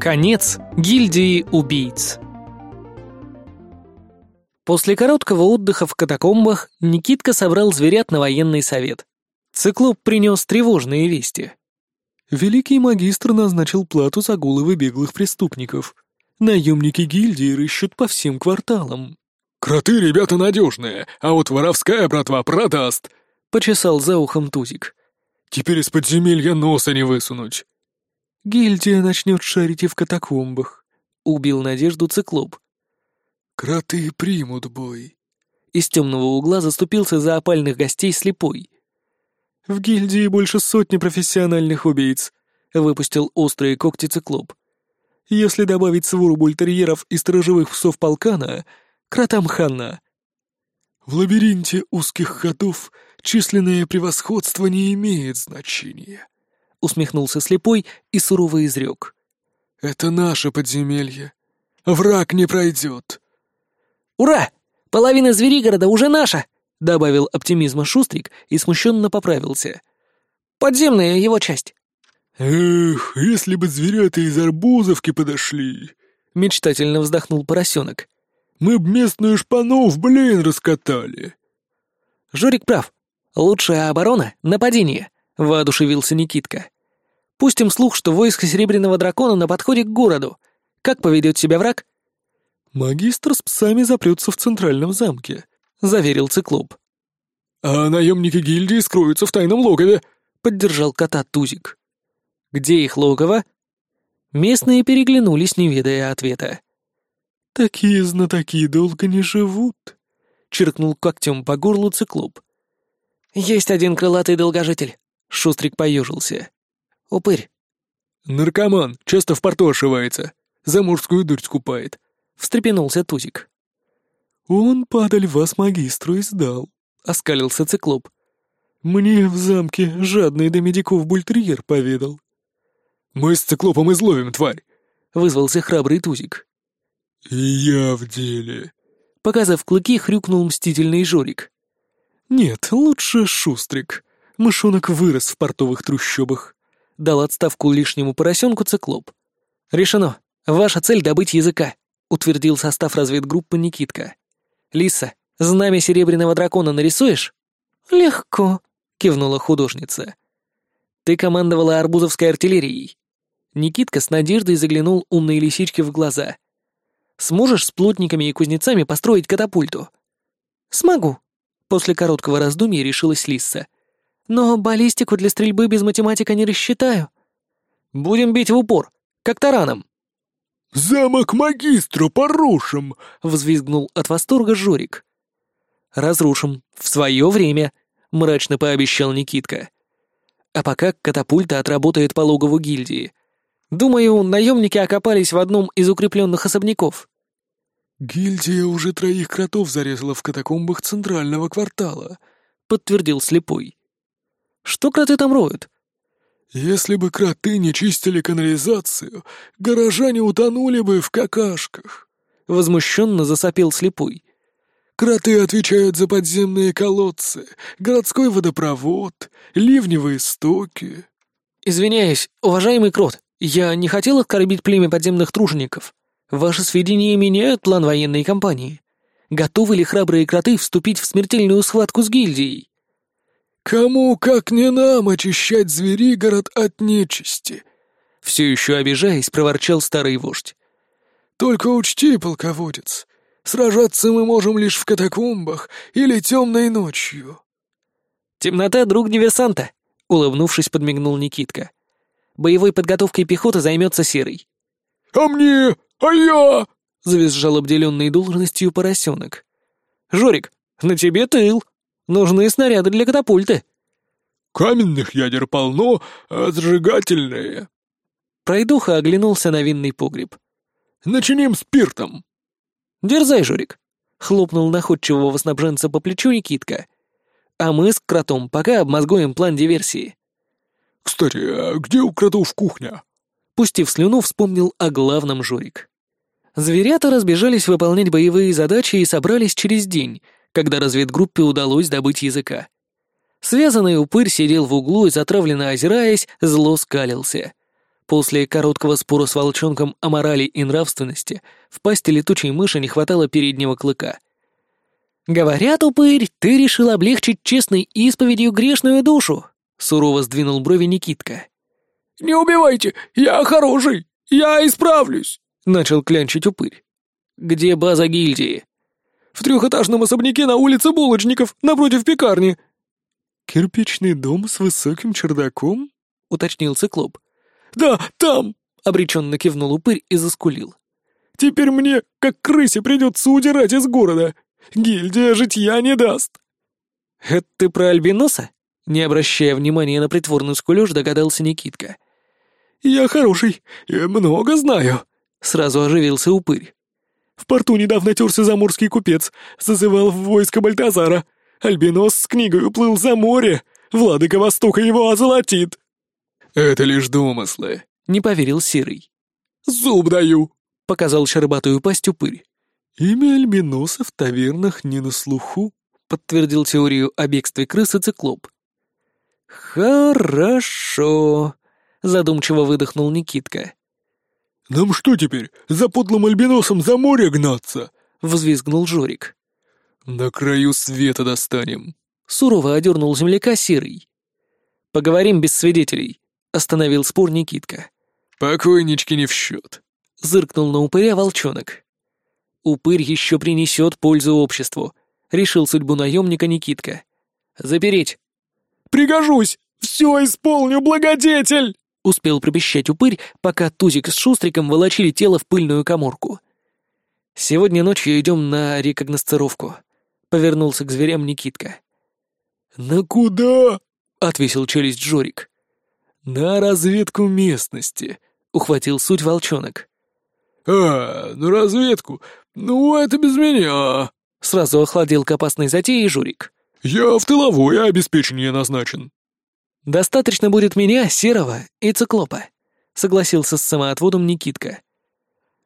Конец гильдии убийц. После короткого отдыха в катакомбах Никитка собрал зверят на военный совет. Циклоп принес тревожные вести. Великий магистр назначил плату за головы беглых преступников. Наемники гильдии рыщут по всем кварталам. «Кроты ребята надежные, а вот воровская братва продаст!» — почесал за ухом Тузик. «Теперь из подземелья носа не высунуть!» «Гильдия начнет шарить и в катакомбах», — убил надежду циклоп. «Кроты примут бой». Из темного угла заступился за опальных гостей слепой. «В гильдии больше сотни профессиональных убийц», — выпустил острые когти циклоп. «Если добавить свору бультерьеров и сторожевых псов полкана, кротам хана». «В лабиринте узких ходов численное превосходство не имеет значения», — усмехнулся слепой и сурово изрек. «Это наше подземелье. Враг не пройдет». «Ура! Половина Зверигорода уже наша!» — добавил оптимизма Шустрик и смущенно поправился. «Подземная его часть». «Эх, если бы зверята из Арбузовки подошли!» — мечтательно вздохнул поросенок. «Мы б местную шпану в блин раскатали!» «Жорик прав. Лучшая оборона — нападение», — воодушевился Никитка. «Пустим слух, что войско Серебряного Дракона на подходе к городу. Как поведет себя враг?» «Магистр с псами запрется в центральном замке», — заверил циклоп. «А наемники гильдии скроются в тайном логове», — поддержал кота Тузик. «Где их логово?» Местные переглянулись, не ведая ответа. «Такие знатоки долго не живут», — чиркнул когтем по горлу циклоп. «Есть один крылатый долгожитель», — Шустрик поежился. «Упырь». «Наркоман, часто в порту ошивается, заморскую дурь скупает», встрепенулся Тузик. «Он, падаль, вас магистру и сдал», — оскалился циклоп. «Мне в замке жадный до медиков бультерьер поведал». «Мы с циклопом изловим, тварь!» — вызвался храбрый Тузик. «И я в деле», — показав клыки, хрюкнул мстительный Жорик. «Нет, лучше Шустрик. Мышонок вырос в портовых трущобах», — дал отставку лишнему поросенку циклоп. «Решено. Ваша цель — добыть языка. — утвердил состав разведгруппы Никитка. «Лиса, знамя серебряного дракона нарисуешь?» «Легко», — кивнула художница. «Ты командовала арбузовской артиллерией». Никитка с надеждой заглянул умной лисичке в глаза. «Сможешь с плотниками и кузнецами построить катапульту?» «Смогу», — после короткого раздумья решилась Лисса. «Но баллистику для стрельбы без математика не рассчитаю». «Будем бить в упор, как тараном». «Замок магистра порушим!» — взвизгнул от восторга Жорик. «Разрушим. В свое время», — мрачно пообещал Никитка. «А пока катапульта отработает по логову гильдии. Думаю, наемники окопались в одном из укрепленных особняков». «Гильдия уже троих кротов зарезала в катакомбах центрального квартала», — подтвердил слепой. «Что кроты там роют?» Если бы кроты не чистили канализацию, горожане утонули бы в какашках. Возмущенно засопел слепой. Кроты отвечают за подземные колодцы, городской водопровод, ливневые стоки. Извиняюсь, уважаемый крот, я не хотел оскорбить племя подземных тружеников. Ваши сведения меняют план военной кампании. Готовы ли храбрые кроты вступить в смертельную схватку с гильдией? «Кому, как не нам, очищать зверигород от нечисти?» Все еще обижаясь, проворчал старый вождь. «Только учти, полководец, сражаться мы можем лишь в катакомбах или темной ночью». «Темнота — друг диверсанта», — улыбнувшись, подмигнул Никитка. «Боевой подготовкой пехоты займется Серый». «А мне? А я?» — завизжал обделенный должностью поросенок. «Жорик, на тебе тыл», Нужны снаряды для катапульты». «Каменных ядер полно, а сжигательные». Пройдуха оглянулся на винный погреб. «Начиним спиртом». «Дерзай, Жорик», — хлопнул находчивого снабженца по плечу Никитка. «А мы с кротом пока обмозгуем план диверсии». «Кстати, а где у кротов кухня?» Пустив слюну, вспомнил о главном Жорик. Зверята разбежались выполнять боевые задачи и собрались через день — когда разведгруппе удалось добыть языка. Связанный упырь сидел в углу и, затравленно озираясь, зло скалился. После короткого спора с волчонком о морали и нравственности в пасти летучей мыши не хватало переднего клыка. «Говорят, упырь, ты решил облегчить честной исповедью грешную душу!» — сурово сдвинул брови Никитка. «Не убивайте! Я хороший! Я исправлюсь!» — начал клянчить упырь. «Где база гильдии?» «В трехэтажном особняке на улице Булочников, напротив пекарни». «Кирпичный дом с высоким чердаком?» — уточнил циклоп. «Да, там!» — обреченно кивнул упырь и заскулил. «Теперь мне, как крысе, придется удирать из города. Гильдия житья не даст». «Это ты про альбиноса?» Не обращая внимания на притворную скулёж, догадался Никитка. «Я хороший, я много знаю», — сразу оживился упырь. «В порту недавно терся заморский купец, зазывал в войско Бальтазара. Альбинос с книгой уплыл за море, владыка Востока его озолотит». «Это лишь домыслы», — не поверил Серый. «Зуб даю», — показал щербатую пасть упырь. «Имя Альбиноса в тавернах не на слуху», — подтвердил теорию о бегстве крысы циклоп. «Хорошо», — задумчиво выдохнул Никитка. «Нам что теперь, за подлым альбиносом за море гнаться?» — взвизгнул Жорик. «На краю света достанем», — сурово одернул земляка Серый. «Поговорим без свидетелей», — остановил спор Никитка. «Покойнички не в счет», — зыркнул на упыря волчонок. «Упырь еще принесет пользу обществу», — решил судьбу наемника Никитка. «Запереть». «Пригожусь! Все исполню, благодетель!» — успел пропищать упырь, пока Тузик с Шустриком волочили тело в пыльную коморку. «Сегодня ночью идем на рекогносцировку», — повернулся к зверям Никитка. «На куда?» — отвесил челюсть Джорик. «На разведку местности», — ухватил суть волчонок. «А, на разведку? Ну, это без меня!» Сразу охладил к опасной затее Журик. «Я в тыловое обеспечение назначен». «Достаточно будет меня, Серого и Циклопа», — согласился с самоотводом Никитка.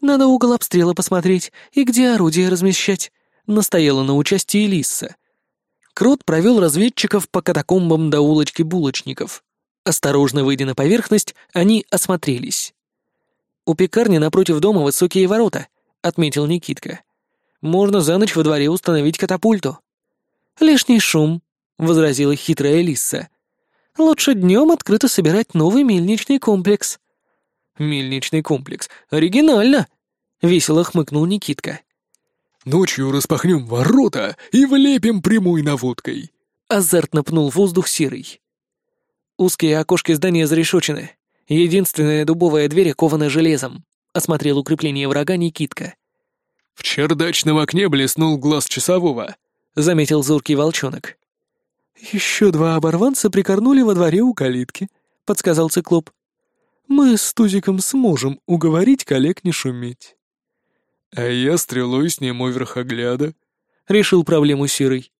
«Надо угол обстрела посмотреть и где орудие размещать», — настояла на участии Лисса. Крот провел разведчиков по катакомбам до улочки булочников. Осторожно выйдя на поверхность, они осмотрелись. «У пекарни напротив дома высокие ворота», — отметил Никитка. «Можно за ночь во дворе установить катапульту». «Лишний шум», — возразила хитрая Лисса. «Лучше днем открыто собирать новый мельничный комплекс». «Мельничный комплекс. Оригинально!» — весело хмыкнул Никитка. «Ночью распахнем ворота и влепим прямой наводкой», — азартно пнул воздух серый. «Узкие окошки здания зарешочены. Единственная дубовая дверь окована железом», — осмотрел укрепление врага Никитка. «В чердачном окне блеснул глаз часового», — заметил зоркий волчонок. «Еще два оборванца прикорнули во дворе у калитки», — подсказал циклоп. «Мы с Тузиком сможем уговорить коллег не шуметь». «А я стрелой сниму верхогляда», — решил проблему Серый.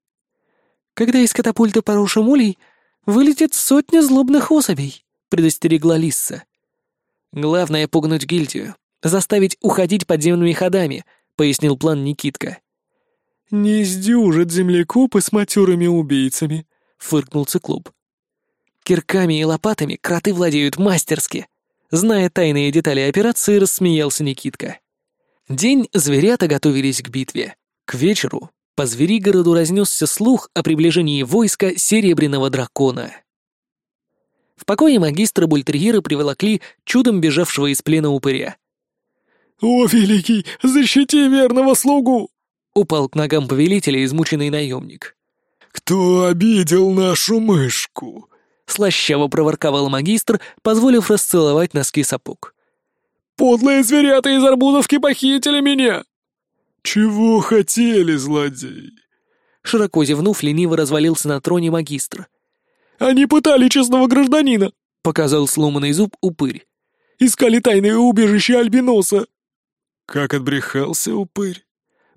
«Когда из катапульта порушим улей, вылетит сотня злобных особей», — предостерегла Лисса. «Главное — пугнуть гильдию, заставить уходить подземными ходами», — пояснил план Никитка. «Не сдюжат землекопы с матерыми убийцами», — фыркнул циклоп. «Кирками и лопатами кроты владеют мастерски», — зная тайные детали операции, рассмеялся Никитка. День зверята готовились к битве. К вечеру по Зверигороду разнесся слух о приближении войска Серебряного Дракона. В покое магистра бультерьера приволокли чудом бежавшего из плена упыря. «О, великий, защити верного слугу!» Упал к ногам повелителя измученный наемник. «Кто обидел нашу мышку?» Слащаво проворковал магистр, позволив расцеловать носки сапог. «Подлые зверята из арбузовки похитили меня!» «Чего хотели, злодей?» Широко зевнув, лениво развалился на троне магистр. «Они пытали честного гражданина!» — показал сломанный зуб упырь. «Искали тайное убежище Альбиноса!» «Как отбрехался упырь!» —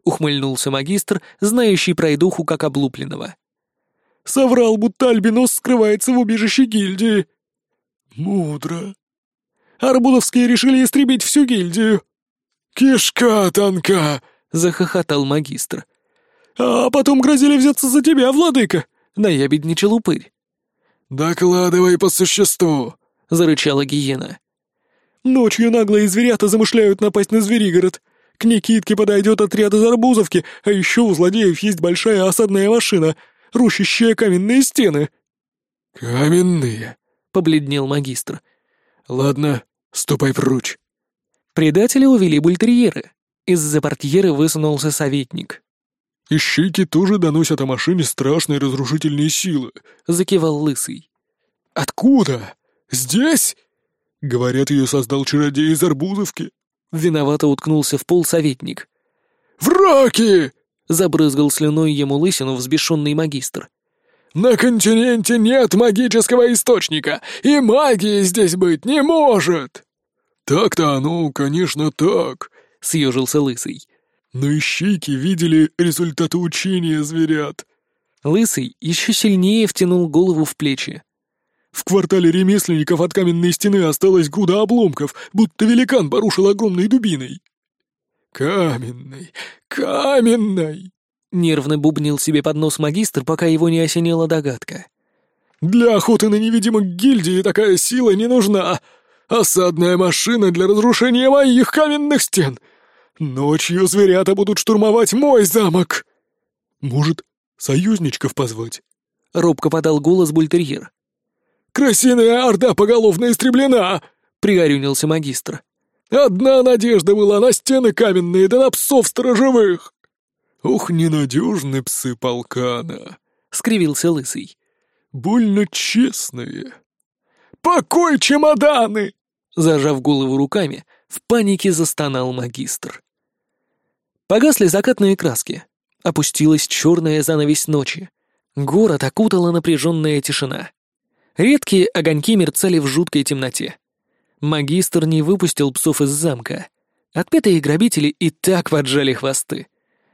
ухмыльнулся магистр, знающий пройдуху как облупленного. «Соврал, будто Альбинос скрывается в убежище гильдии». «Мудро». «Арбудовские решили истребить всю гильдию». «Кишка тонка!» — захохотал магистр. «А потом грозили взяться за тебя, владыка!» — наябедничал упырь. «Докладывай по существу!» — зарычала гиена. Ночью наглые зверята замышляют напасть на Зверигород. К Никитке подойдет отряд из Арбузовки, а еще у злодеев есть большая осадная машина, рушащая каменные стены». «Каменные?» — побледнел магистр. «Ладно, ступай прочь». Предатели увели бультерьеры. Из-за портьеры высунулся советник. «Ищейки тоже доносят о машине страшные разрушительные силы», — закивал Лысый. «Откуда? Здесь?» «Говорят, ее создал чародей из Арбузовки». Виновато уткнулся в пол советник. «Враки!» — забрызгал слюной ему лысину взбешенный магистр. «На континенте нет магического источника, и магии здесь быть не может!» «Так-то оно, конечно, так», — съежился Лысый. «Но ищейки видели результаты учения зверят». Лысый еще сильнее втянул голову в плечи. «В квартале ремесленников от каменной стены осталась груда обломков, будто великан порушил огромной дубиной». «Каменной, каменной!» — нервно бубнил себе под нос магистр, пока его не осенила догадка. «Для охоты на невидимых гильдии такая сила не нужна. Осадная машина для разрушения моих каменных стен. Ночью зверята будут штурмовать мой замок. Может, союзничков позвать?» — робко подал голос бультерьер. «Крысиная орда поголовно истреблена!» — пригорюнился магистр. «Одна надежда была на стены каменные да на псов сторожевых!» «Ух, ненадежны псы полкана!» — скривился лысый. «Больно честные!» «Покой чемоданы!» Зажав голову руками, в панике застонал магистр. Погасли закатные краски. Опустилась черная занавесь ночи. Город окутала напряженная тишина. Редкие огоньки мерцали в жуткой темноте. Магистр не выпустил псов из замка. Отпетые грабители и так поджали хвосты.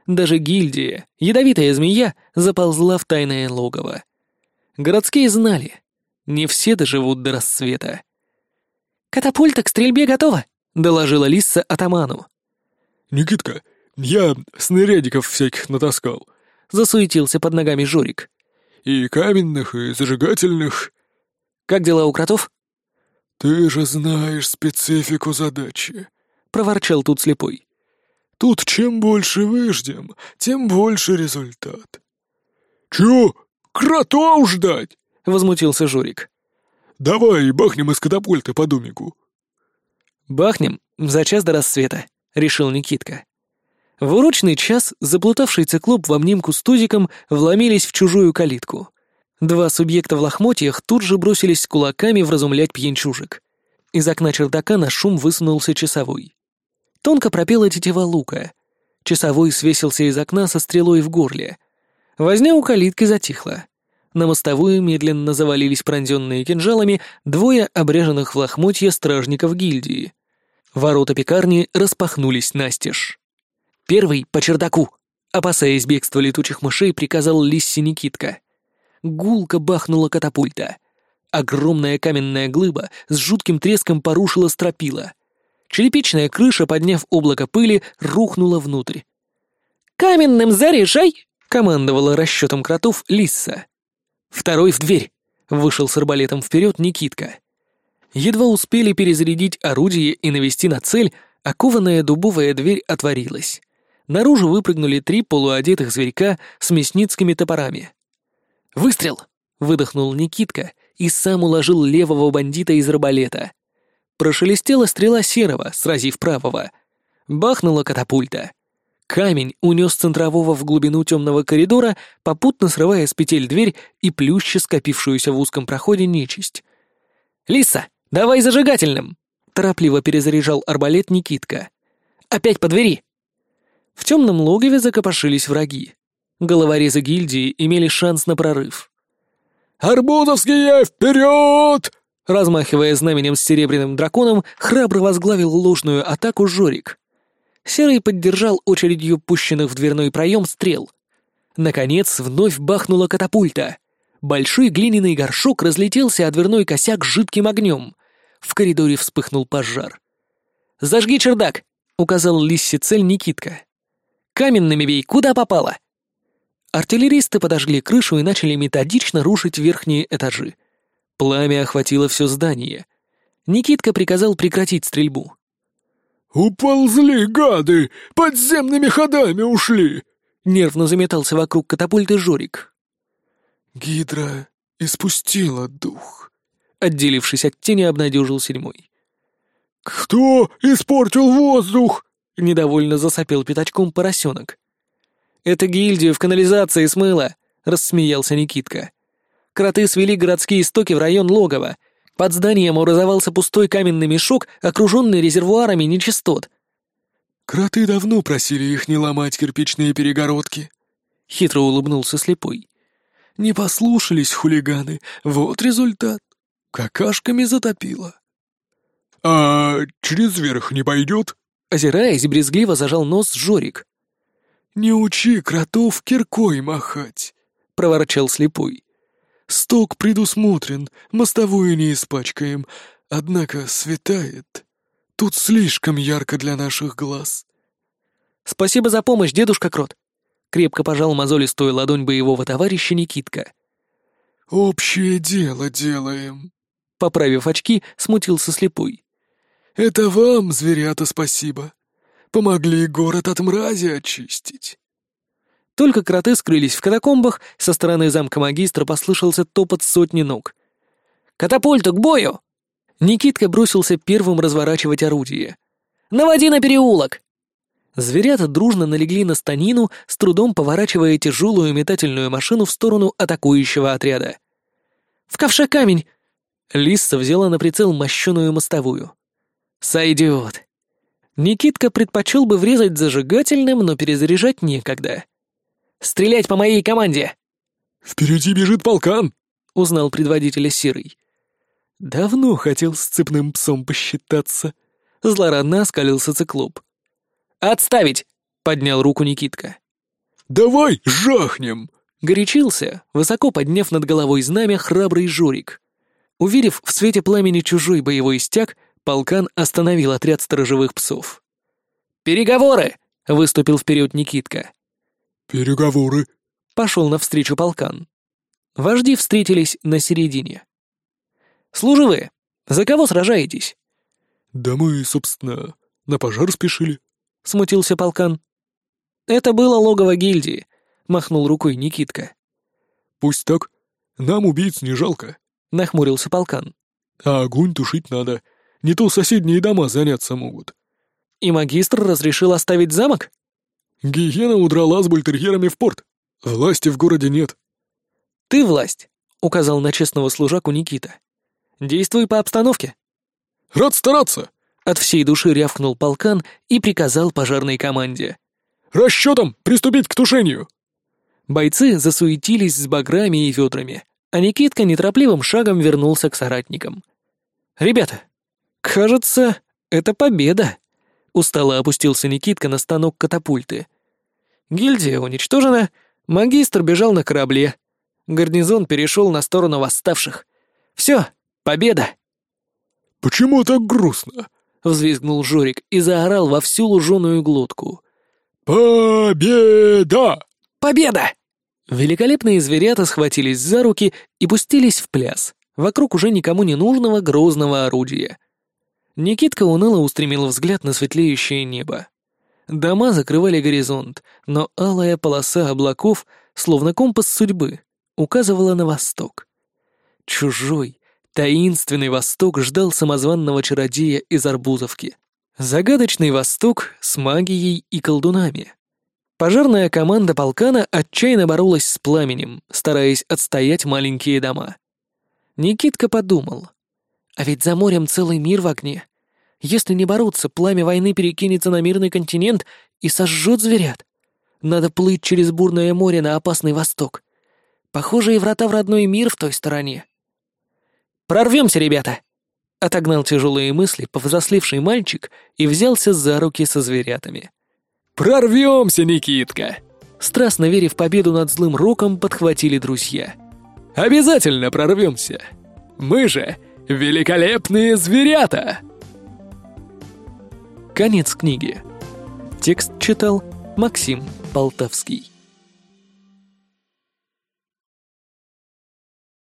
Даже гильдия, ядовитая змея, заползла в тайное логово. Городские знали. Не все доживут до рассвета. «Катапульта к стрельбе готова», — доложила Лисса атаману. «Никитка, я снарядиков всяких натаскал», — засуетился под ногами Жорик. «И каменных, и зажигательных». «Как дела у кротов?» «Ты же знаешь специфику задачи», — проворчал тут слепой. «Тут чем больше выждем, тем больше результат». «Чё, кротов ждать?» — возмутился Жорик. «Давай бахнем из катапульты по домику». «Бахнем за час до рассвета», — решил Никитка. В урочный час заплутавший циклоп в обнимку с тузиком вломились в чужую калитку. Два субъекта в лохмотьях тут же бросились кулаками вразумлять пьянчужек. Из окна чердака на шум высунулся часовой. Тонко пропела тетива лука. Часовой свесился из окна со стрелой в горле. Возня у калитки затихла. На мостовую медленно завалились пронзенные кинжалами двое обреженных в лохмотья стражников гильдии. Ворота пекарни распахнулись настежь. Первый — по чердаку. Опасаясь бегства летучих мышей, приказал Лисси Никитка. Гулко бахнула катапульта. Огромная каменная глыба с жутким треском порушила стропила. Черепичная крыша, подняв облако пыли, рухнула внутрь. «Каменным заряжай!» — командовала расчетом кротов Лисса. «Второй в дверь!» — вышел с арбалетом вперед Никитка. Едва успели перезарядить орудие и навести на цель, окованная дубовая дверь отворилась наружу выпрыгнули три полуодетых зверька с мясницкими топорами. «Выстрел!» — выдохнул Никитка и сам уложил левого бандита из арбалета. Прошелестела стрела серого, сразив правого. Бахнула катапульта. Камень унес центрового в глубину темного коридора, попутно срывая с петель дверь и плюща скопившуюся в узком проходе нечисть. «Лиса, давай зажигательным!» — торопливо перезаряжал арбалет Никитка. «Опять по двери!» В темном логове закопошились враги. Головорезы гильдии имели шанс на прорыв. «Арбузовские, вперед!» Размахивая знаменем с серебряным драконом, храбро возглавил ложную атаку Жорик. Серый поддержал очередью пущенных в дверной проем стрел. Наконец, вновь бахнула катапульта. Большой глиняный горшок разлетелся, а дверной косяк жидким огнем. В коридоре вспыхнул пожар. «Зажги чердак!» — указал Лиссе цель Никитка. Каменными бей, куда попало!» Артиллеристы подожгли крышу и начали методично рушить верхние этажи. Пламя охватило все здание. Никитка приказал прекратить стрельбу. «Уползли, гады! Подземными ходами ушли!» Нервно заметался вокруг катапульты Жорик. «Гидра испустила дух», — отделившись от тени, обнадежил седьмой. «Кто испортил воздух?» — недовольно засопел пятачком поросенок. «Это гильдию в канализации смыло», — рассмеялся Никитка. «Кроты свели городские стоки в район логова. Под зданием образовался пустой каменный мешок, окруженный резервуарами нечистот». «Кроты давно просили их не ломать кирпичные перегородки», — хитро улыбнулся слепой. «Не послушались хулиганы, вот результат. Какашками затопило». «А через верх не пойдет?» Озираясь, брезгливо зажал нос Жорик. «Не учи кротов киркой махать», — проворчал слепой. «Сток предусмотрен, мостовую не испачкаем, однако светает. Тут слишком ярко для наших глаз». «Спасибо за помощь, дедушка Крот», — крепко пожал мозолистую ладонь боевого товарища Никитка. «Общее дело делаем», — поправив очки, смутился слепой. «Это вам, зверята, спасибо. Помогли город от мрази очистить». Только кроты скрылись в катакомбах, со стороны замка магистра послышался топот сотни ног. «Катапульту к бою!» Никитка бросился первым разворачивать орудие. «Наводи на переулок!» Зверята дружно налегли на станину, с трудом поворачивая тяжелую метательную машину в сторону атакующего отряда. «В ковше камень!» Лисса взяла на прицел мощеную мостовую. «Сойдет!» Никитка предпочел бы врезать зажигательным, но перезаряжать некогда. «Стрелять по моей команде!» «Впереди бежит полкан!» — узнал предводителя Серый. «Давно хотел с цепным псом посчитаться», — злорадно оскалился циклоп. «Отставить!» — поднял руку Никитка. «Давай жахнем!» — горячился, высоко подняв над головой знамя храбрый Жорик. Уверив в свете пламени чужой боевой стяг, полкан остановил отряд сторожевых псов. «Переговоры!» — выступил вперед Никитка. «Переговоры!» — пошел навстречу полкан. Вожди встретились на середине. «Служивые, за кого сражаетесь?» «Да мы, собственно, на пожар спешили», — смутился полкан. «Это было логово гильдии», — махнул рукой Никитка. «Пусть так. Нам убийц не жалко», — нахмурился полкан. «А огонь тушить надо. Не то соседние дома заняться могут». «И магистр разрешил оставить замок?» «Гиена удрала с бультерьерами в порт. Власти в городе нет». «Ты власть», — указал на честного служаку Никита. «Действуй по обстановке». «Рад стараться!» — от всей души рявкнул полкан и приказал пожарной команде. «Расчетом приступить к тушению!» Бойцы засуетились с баграми и ведрами, а Никитка неторопливым шагом вернулся к соратникам. «Ребята, кажется, это победа!» Устало опустился Никитка на станок катапульты. Гильдия уничтожена, магистр бежал на корабле. Гарнизон перешел на сторону восставших. Все, победа! «Почему так грустно?» — взвизгнул Жорик и заорал во всю луженую глотку. «Победа!» «Победа!» Великолепные зверята схватились за руки и пустились в пляс, вокруг уже никому не нужного грозного орудия. Никитка уныло устремил взгляд на светлеющее небо. Дома закрывали горизонт, но алая полоса облаков, словно компас судьбы, указывала на восток. Чужой, таинственный восток ждал самозванного чародея из Арбузовки. Загадочный восток с магией и колдунами. Пожарная команда полкана отчаянно боролась с пламенем, стараясь отстоять маленькие дома. Никитка подумал, а ведь за морем целый мир в огне. Если не бороться, пламя войны перекинется на мирный континент и сожжет зверят. Надо плыть через бурное море на опасный восток. Похоже, и врата в родной мир в той стороне. «Прорвемся, ребята!» Отогнал тяжелые мысли повзрослевший мальчик и взялся за руки со зверятами. «Прорвемся, Никитка!» Страстно веря в победу над злым роком, подхватили друзья. «Обязательно прорвемся! Мы же великолепные зверята!» Конец книги. Текст читал Максим Полтавский.